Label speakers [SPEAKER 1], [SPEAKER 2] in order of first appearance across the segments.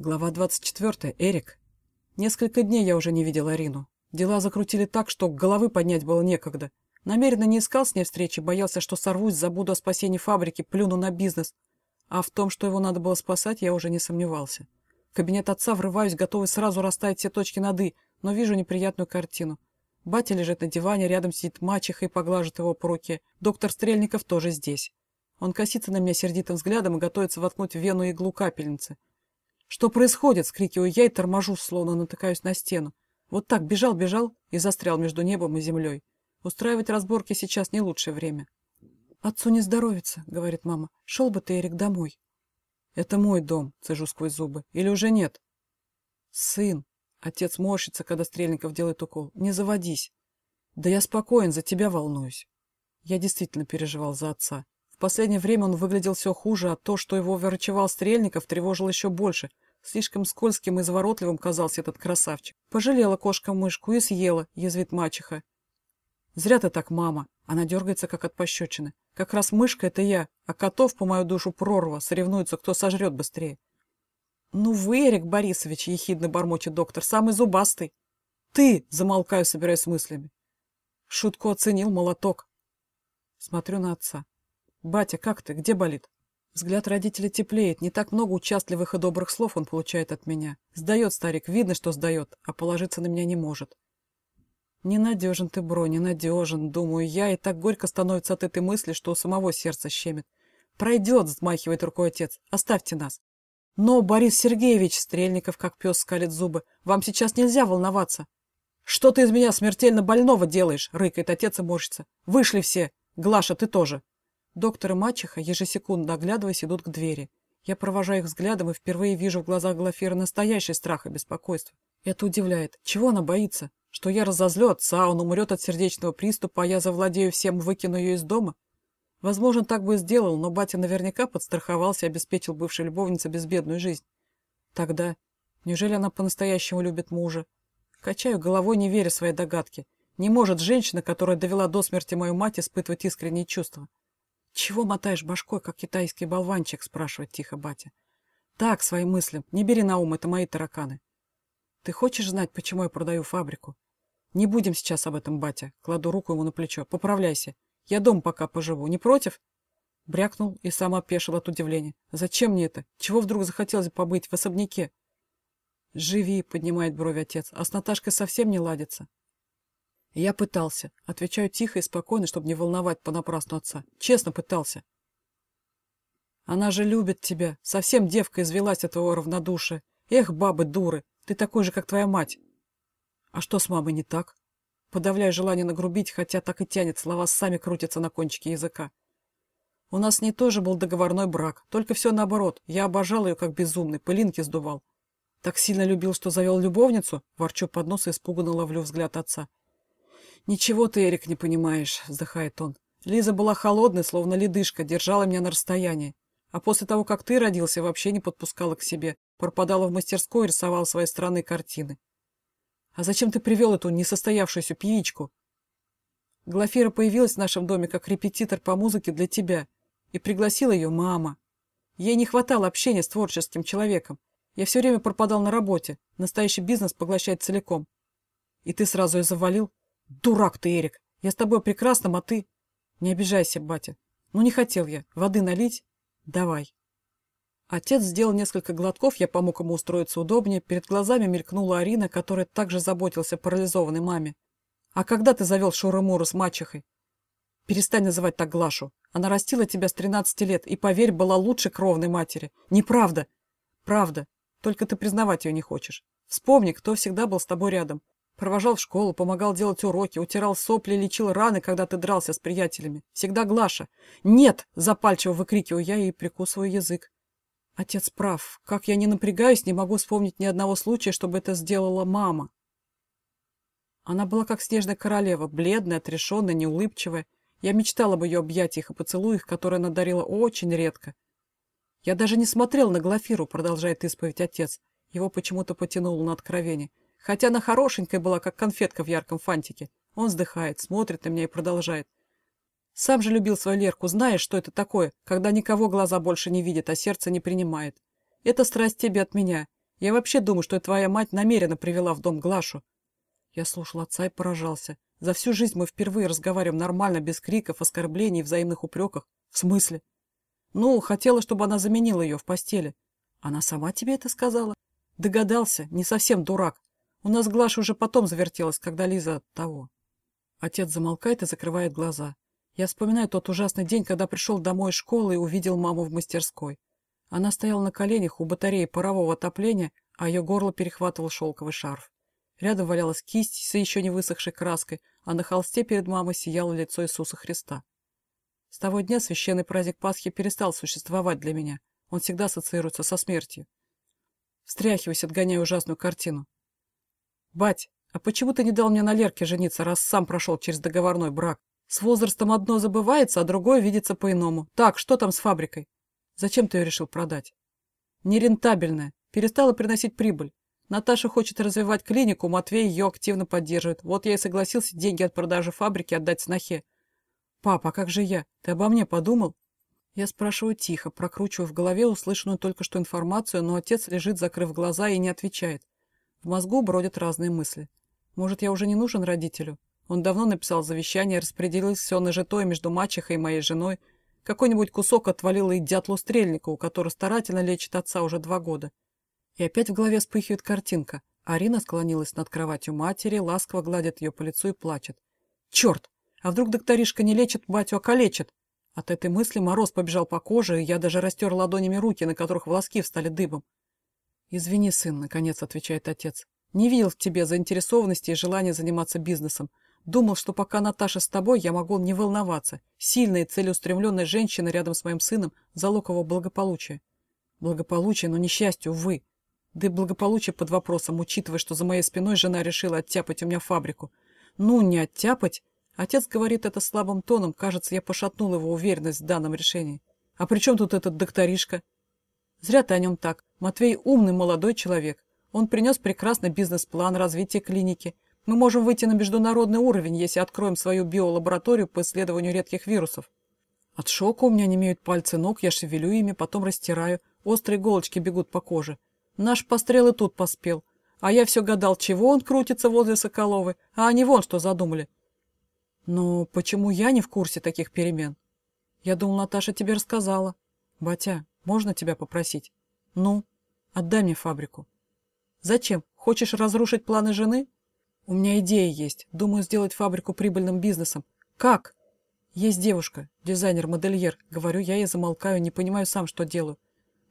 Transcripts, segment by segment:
[SPEAKER 1] Глава 24. Эрик. Несколько дней я уже не видел Арину. Дела закрутили так, что головы поднять было некогда. Намеренно не искал с ней встречи, боялся, что сорвусь, забуду о спасении фабрики, плюну на бизнес. А в том, что его надо было спасать, я уже не сомневался. В кабинет отца врываюсь, готовый сразу расставить все точки над «и», но вижу неприятную картину. Батя лежит на диване, рядом сидит мачеха и поглаживает его по руке. Доктор Стрельников тоже здесь. Он косится на меня сердитым взглядом и готовится воткнуть в вену иглу капельницы. «Что происходит?» — скрикиваю я и торможу, словно натыкаюсь на стену. Вот так бежал-бежал и застрял между небом и землей. Устраивать разборки сейчас не лучшее время. «Отцу не здоровится», — говорит мама. «Шел бы ты, Эрик, домой». «Это мой дом», — цежу сквозь зубы. «Или уже нет?» «Сын», — отец морщится, когда Стрельников делает укол. «Не заводись». «Да я спокоен, за тебя волнуюсь». Я действительно переживал за отца. Последнее время он выглядел все хуже, а то, что его врачевал Стрельников, тревожило еще больше. Слишком скользким и изворотливым казался этот красавчик. Пожалела кошка мышку и съела, язвит мачеха. Зря ты так, мама. Она дергается, как от пощечины. Как раз мышка — это я, а котов, по мою душу, прорва, соревнуются, кто сожрет быстрее. Ну вы, Эрик Борисович, ехидно бормочет доктор, самый зубастый. Ты, замолкаю, собираясь мыслями. Шутку оценил молоток. Смотрю на отца. Батя, как ты? Где болит? Взгляд родителя теплеет, не так много участливых и добрых слов он получает от меня. Сдает старик, видно, что сдает, а положиться на меня не может. Ненадежен ты, бро, ненадежен, думаю я, и так горько становится от этой мысли, что у самого сердце щемит. Пройдет, взмахивает рукой отец, оставьте нас. Но, Борис Сергеевич, Стрельников, как пес, скалит зубы, вам сейчас нельзя волноваться. Что ты из меня смертельно больного делаешь, рыкает отец и морщится. Вышли все, Глаша, ты тоже. Доктор и мачеха, ежесекундно оглядываясь, идут к двери. Я провожаю их взглядом и впервые вижу в глазах Глафира настоящий страх и беспокойство. Это удивляет. Чего она боится? Что я разозлю отца, он умрет от сердечного приступа, а я завладею всем, выкину ее из дома? Возможно, так бы и сделал, но батя наверняка подстраховался и обеспечил бывшей любовнице безбедную жизнь. Тогда... Неужели она по-настоящему любит мужа? Качаю головой, не веря своей догадке. Не может женщина, которая довела до смерти мою мать, испытывать искренние чувства. «Чего мотаешь башкой, как китайский болванчик?» — спрашивает тихо батя. «Так, своим мыслям. Не бери на ум, это мои тараканы». «Ты хочешь знать, почему я продаю фабрику?» «Не будем сейчас об этом, батя». Кладу руку ему на плечо. «Поправляйся. Я дом пока поживу. Не против?» Брякнул и сам опешил от удивления. «Зачем мне это? Чего вдруг захотелось побыть в особняке?» «Живи», — поднимает брови отец. «А с Наташкой совсем не ладится». Я пытался. Отвечаю тихо и спокойно, чтобы не волновать понапрасну отца. Честно пытался. Она же любит тебя. Совсем девка извелась от твоего равнодушия. Эх, бабы дуры, ты такой же, как твоя мать. А что с мамой не так? Подавляю желание нагрубить, хотя так и тянет, слова сами крутятся на кончике языка. У нас не тоже был договорной брак, только все наоборот. Я обожал ее как безумный, пылинки сдувал. Так сильно любил, что завел любовницу, ворчу под нос и испуганно ловлю взгляд отца. «Ничего ты, Эрик, не понимаешь», — вздыхает он. «Лиза была холодной, словно ледышка, держала меня на расстоянии. А после того, как ты родился, вообще не подпускала к себе. Пропадала в мастерской и рисовала свои странные картины. А зачем ты привел эту несостоявшуюся певичку? Глафира появилась в нашем доме как репетитор по музыке для тебя. И пригласила ее мама. Ей не хватало общения с творческим человеком. Я все время пропадал на работе. Настоящий бизнес поглощает целиком. И ты сразу ее завалил? Дурак ты, Эрик. Я с тобой прекрасным, а ты... Не обижайся, батя. Ну, не хотел я. Воды налить? Давай. Отец сделал несколько глотков, я помог ему устроиться удобнее. Перед глазами мелькнула Арина, которая также заботился о парализованной маме. А когда ты завел Шуры-Муру с мачехой? Перестань называть так Глашу. Она растила тебя с 13 лет и, поверь, была лучше кровной матери. Неправда. Правда. Только ты признавать ее не хочешь. Вспомни, кто всегда был с тобой рядом. Провожал в школу, помогал делать уроки, утирал сопли, лечил раны, когда ты дрался с приятелями. Всегда Глаша. «Нет!» – запальчиво выкрикиваю я и прикусываю язык. Отец прав. Как я не напрягаюсь, не могу вспомнить ни одного случая, чтобы это сделала мама. Она была как снежная королева, бледная, отрешенная, неулыбчивая. Я мечтала об ее объятиях и поцелуях, которые она дарила очень редко. Я даже не смотрел на Глафиру, продолжает исповедь отец. Его почему-то потянуло на откровение. Хотя она хорошенькая была, как конфетка в ярком фантике. Он вздыхает, смотрит на меня и продолжает. Сам же любил свою Лерку, знаешь, что это такое, когда никого глаза больше не видят, а сердце не принимает. Это страсть тебе от меня. Я вообще думаю, что твоя мать намеренно привела в дом Глашу. Я слушал отца и поражался. За всю жизнь мы впервые разговариваем нормально, без криков, оскорблений, взаимных упреков. В смысле? Ну, хотела, чтобы она заменила ее в постели. Она сама тебе это сказала? Догадался, не совсем дурак. У нас Глаша уже потом завертелась, когда Лиза того. Отец замолкает и закрывает глаза. Я вспоминаю тот ужасный день, когда пришел домой из школы и увидел маму в мастерской. Она стояла на коленях у батареи парового отопления, а ее горло перехватывал шелковый шарф. Рядом валялась кисть с еще не высохшей краской, а на холсте перед мамой сияло лицо Иисуса Христа. С того дня священный праздник Пасхи перестал существовать для меня. Он всегда ассоциируется со смертью. Встряхиваюсь, отгоняя ужасную картину. «Бать, а почему ты не дал мне на Лерке жениться, раз сам прошел через договорной брак? С возрастом одно забывается, а другое видится по-иному. Так, что там с фабрикой? Зачем ты ее решил продать?» «Нерентабельная. Перестала приносить прибыль. Наташа хочет развивать клинику, Матвей ее активно поддерживает. Вот я и согласился деньги от продажи фабрики отдать снохе. Папа, как же я? Ты обо мне подумал? Я спрашиваю тихо, прокручиваю в голове услышанную только что информацию, но отец лежит, закрыв глаза, и не отвечает. В мозгу бродят разные мысли. Может, я уже не нужен родителю? Он давно написал завещание, распределил все нажитое между мачехой и моей женой. Какой-нибудь кусок отвалил и дятлу Стрельникову, который старательно лечит отца уже два года. И опять в голове вспыхивает картинка. Арина склонилась над кроватью матери, ласково гладит ее по лицу и плачет. «Черт! А вдруг докторишка не лечит батю, а калечит?» От этой мысли мороз побежал по коже, и я даже растер ладонями руки, на которых волоски встали дыбом. «Извини, сын», — наконец отвечает отец. «Не видел в тебе заинтересованности и желания заниматься бизнесом. Думал, что пока Наташа с тобой, я могу не волноваться. Сильная и целеустремленная женщина рядом с моим сыном — залог его благополучия. Благополучие, но несчастье, увы. Да и благополучие под вопросом, учитывая, что за моей спиной жена решила оттяпать у меня фабрику. Ну, не оттяпать. Отец говорит это слабым тоном, кажется, я пошатнул его уверенность в данном решении. А при чем тут этот докторишка? Зря ты о нем так. Матвей умный молодой человек. Он принес прекрасный бизнес-план развития клиники. Мы можем выйти на международный уровень, если откроем свою биолабораторию по исследованию редких вирусов. От шока у меня не имеют пальцы ног, я шевелю ими, потом растираю. Острые иголочки бегут по коже. Наш пострел и тут поспел. А я все гадал, чего он крутится возле Соколовой, а они вон что задумали. Но почему я не в курсе таких перемен? Я думал, Наташа тебе рассказала. Батя, можно тебя попросить? Ну, отдай мне фабрику. Зачем? Хочешь разрушить планы жены? У меня идея есть. Думаю сделать фабрику прибыльным бизнесом. Как? Есть девушка, дизайнер-модельер. Говорю я и замолкаю, не понимаю сам, что делаю.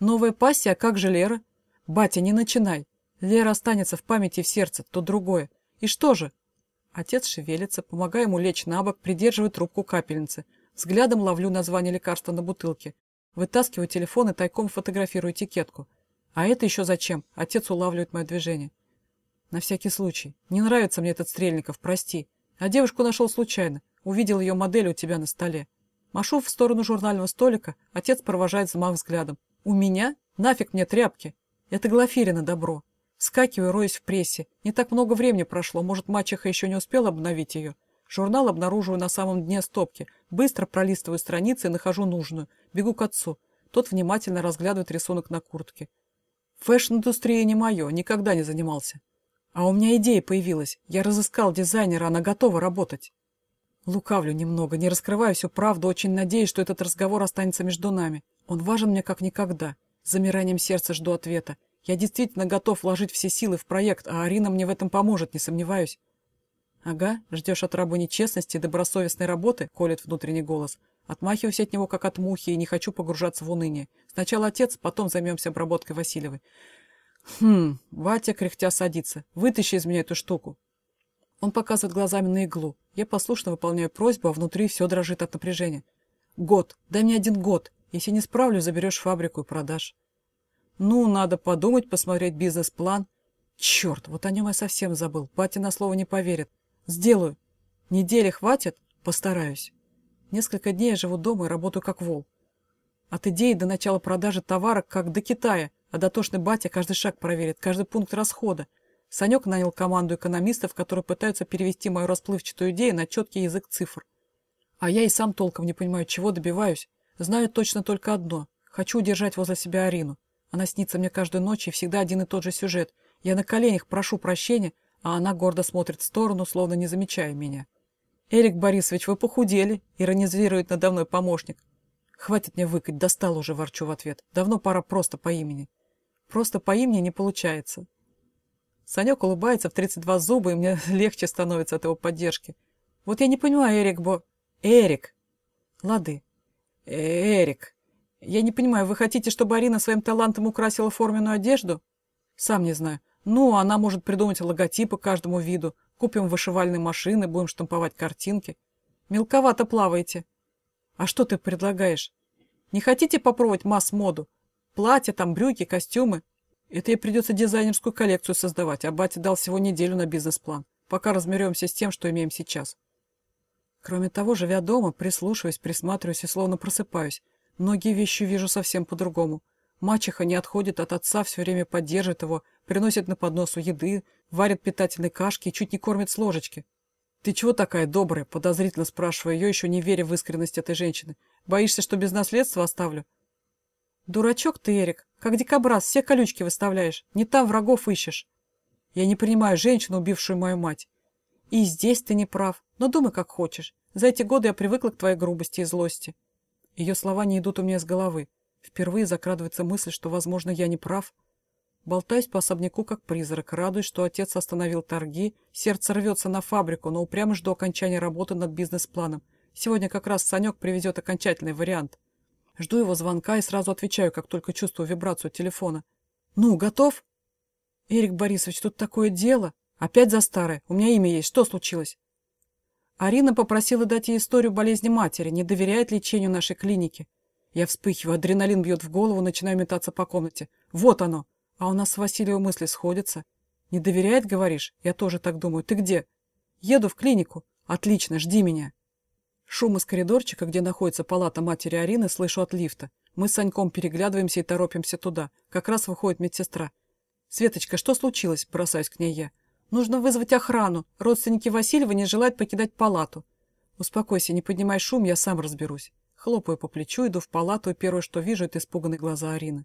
[SPEAKER 1] Новая пассия, а как же Лера? «Батя, не начинай. Лера останется в памяти и в сердце, то другое. И что же?» Отец шевелится, помогая ему лечь на бок, придерживает трубку капельницы. Взглядом ловлю название лекарства на бутылке. Вытаскиваю телефон и тайком фотографирую этикетку. А это еще зачем? Отец улавливает мое движение. На всякий случай. Не нравится мне этот Стрельников, прости. А девушку нашел случайно. Увидел ее модель у тебя на столе. Машу в сторону журнального столика, отец провожает замах взглядом. У меня? Нафиг мне тряпки. Это Глафирина добро. Скакиваю, роюсь в прессе. Не так много времени прошло, может, мачеха еще не успела обновить ее. Журнал обнаруживаю на самом дне стопки. Быстро пролистываю страницы и нахожу нужную. Бегу к отцу. Тот внимательно разглядывает рисунок на куртке. Фэшн-индустрия не мое, никогда не занимался. А у меня идея появилась. Я разыскал дизайнера, она готова работать. Лукавлю немного, не раскрываю всю правду, очень надеюсь, что этот разговор останется между нами. Он важен мне как никогда. С замиранием сердца жду ответа. Я действительно готов вложить все силы в проект, а Арина мне в этом поможет, не сомневаюсь. Ага, ждешь от рабы нечестности и добросовестной работы, колет внутренний голос. Отмахиваюсь от него, как от мухи, и не хочу погружаться в уныние. Сначала отец, потом займемся обработкой Васильевой. Хм, Ватя кряхтя садится. Вытащи из меня эту штуку. Он показывает глазами на иглу. Я послушно выполняю просьбу, а внутри все дрожит от напряжения. Год. Дай мне один год. Если не справлюсь, заберешь фабрику и продашь. Ну, надо подумать, посмотреть бизнес-план. Черт, вот о нем я совсем забыл. Батя на слово не поверит. Сделаю. Недели хватит? Постараюсь. Несколько дней я живу дома и работаю как вол. От идеи до начала продажи товара как до Китая, а дотошный батя каждый шаг проверит, каждый пункт расхода. Санек нанял команду экономистов, которые пытаются перевести мою расплывчатую идею на четкий язык цифр. А я и сам толком не понимаю, чего добиваюсь. Знаю точно только одно. Хочу удержать возле себя Арину. Она снится мне каждую ночь, и всегда один и тот же сюжет. Я на коленях прошу прощения, а она гордо смотрит в сторону, словно не замечая меня. «Эрик Борисович, вы похудели», — иронизирует надо мной помощник. «Хватит мне выкать, достал уже», — ворчу в ответ. «Давно пора просто по имени». «Просто по имени не получается». Санек улыбается в 32 зуба, и мне легче становится от его поддержки. «Вот я не понимаю, Эрик, бо...» «Эрик!» «Лады». «Эрик!» «Я не понимаю, вы хотите, чтобы Арина своим талантом украсила форменную одежду?» «Сам не знаю. Ну, она может придумать логотипы каждому виду. Купим вышивальные машины, будем штамповать картинки. Мелковато плаваете. А что ты предлагаешь? Не хотите попробовать масс-моду? Платья, там, брюки, костюмы? Это ей придется дизайнерскую коллекцию создавать, а батя дал всего неделю на бизнес-план, пока разберемся с тем, что имеем сейчас. Кроме того, живя дома, прислушиваюсь, присматриваюсь и словно просыпаюсь. Многие вещи вижу совсем по-другому. Мачеха не отходит от отца, все время поддержит его, приносит на подносу еды, варит питательные кашки и чуть не кормит с ложечки. «Ты чего такая добрая?» – подозрительно спрашиваю ее, еще не веря в искренность этой женщины. «Боишься, что без наследства оставлю?» «Дурачок ты, Эрик, как дикобраз, все колючки выставляешь, не там врагов ищешь. Я не принимаю женщину, убившую мою мать. И здесь ты не прав, но думай, как хочешь. За эти годы я привыкла к твоей грубости и злости. Ее слова не идут у меня с головы. Впервые закрадывается мысль, что, возможно, я не прав. Болтаюсь по особняку, как призрак, радуюсь, что отец остановил торги, сердце рвется на фабрику, но упрямо жду окончания работы над бизнес-планом. Сегодня как раз Санек привезет окончательный вариант. Жду его звонка и сразу отвечаю, как только чувствую вибрацию телефона. «Ну, готов?» «Эрик Борисович, тут такое дело. Опять за старое. У меня имя есть. Что случилось?» Арина попросила дать ей историю болезни матери, не доверяет лечению нашей клиники. Я вспыхиваю, адреналин бьет в голову, начинаю метаться по комнате. Вот оно! А у нас с Василием мысли сходятся. Не доверяет, говоришь? Я тоже так думаю. Ты где? Еду в клинику. Отлично, жди меня. Шум из коридорчика, где находится палата матери Арины, слышу от лифта. Мы с Саньком переглядываемся и торопимся туда. Как раз выходит медсестра. «Светочка, что случилось?» – бросаюсь к ней я. «Нужно вызвать охрану. Родственники Васильева не желают покидать палату». «Успокойся, не поднимай шум, я сам разберусь». Хлопаю по плечу, иду в палату, и первое, что вижу, это испуганные глаза Арины.